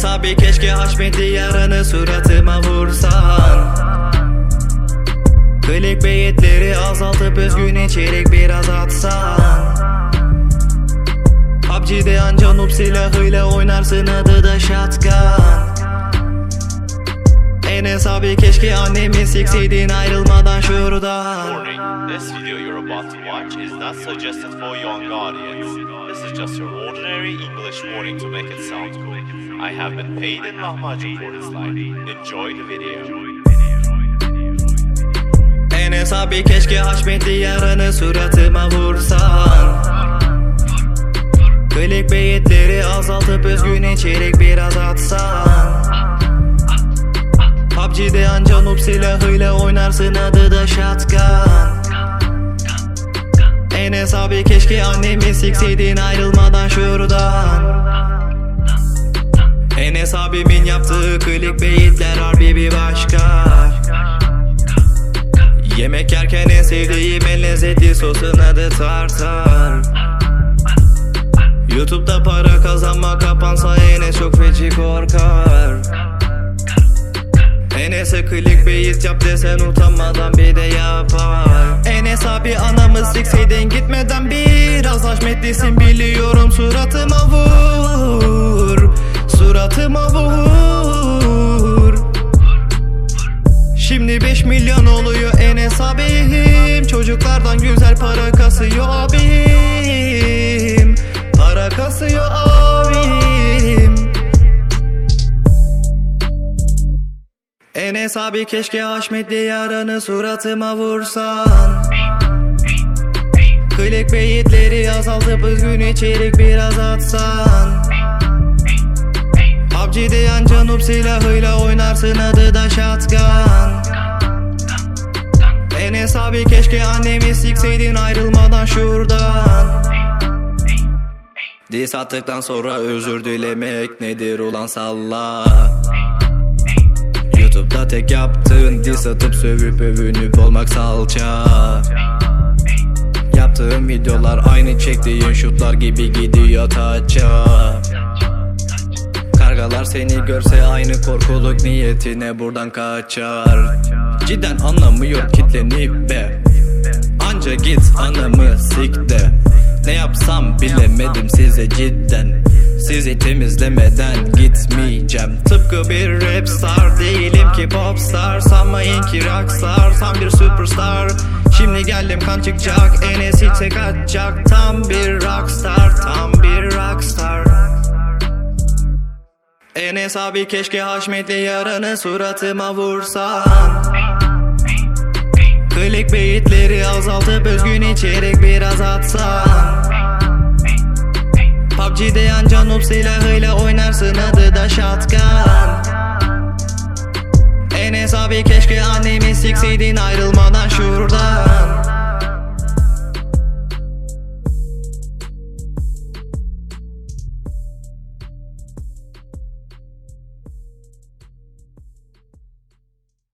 Enes abi keşke haşmetli yaranı suratıma vursan. Clickbaitleri azaltıp özgün içerik biraz atsan. PUBG'de anca noob silahıyla oynarsın adı da shotgun Enes abi keşke annemi sikseydin ayrılmadan şuradan Warning, this video you're about to watch is not suggested for young audience. This is just your ordinary English warning to make it sound cool. I have been paid in lahmacun for this line. Enjoy the video. Enes abi keşke haşmetli yaranı suratıma vursan Clickbaitleri azaltıp özgün içerik biraz atsan PUBG'de anca noob silahıyla oynarsın adı da shotgun. Enes abi keşke annemi sikseydin ayrılmadan şuradan. Enes abimin yaptığı clickbaitler harbi bir başka. Yemek yerken en sevdiğim en lezzetli sosun adı tartar. Youtube'da para kazanma kapansa Enes çok feci korkar Enes'e clickbait yap desen utanmadan bir de yapar Enes abi anamı sikseydin gitmeden biraz haşmetlisin biliyorum suratıma vur Suratıma vur. Şimdi 5 milyon oluyor Enes abim Çocuklardan güzel para kasıyor Enes abi keşke haşmetli yaranı suratıma vursan. Clickbaitleri azaltıp özgün içerik biraz atsan. PUBG'de anca noob silahıyla oynarsın adı da shotgun. Enes abi keşke annemi sikseydin ayrılmadan şuradan. Diss attıktan sonra özür dilemek nedir ulan salla Youtube'da tek yaptığın diss atıp sövüp övünüp olmak salça. Yaptığım videolar aynı çektiğin şutlar gibi gidiyor taça. Kargalar seni görse aynı korkuluk niyetine buradan kaçar. Cidden anlamıyor kitlenip be Anca git anamı sik de. Ne yapsam bilemedim size cidden. Sizi temizlemeden gitmeyeceğim. Tıpkı bir rap star ki popstar Sanmayın ki rockstar tam bir superstar. Şimdi geldim kan çıkacak Enes içe kaçacak. Tam bir rockstar tam bir rockstar Enes abi keşke haşmetli yaranı suratıma vursan Clickbaitleri azaltıp özgün içerik biraz atsan PUBG'de anca noob silahıyla oynarsın Enes abi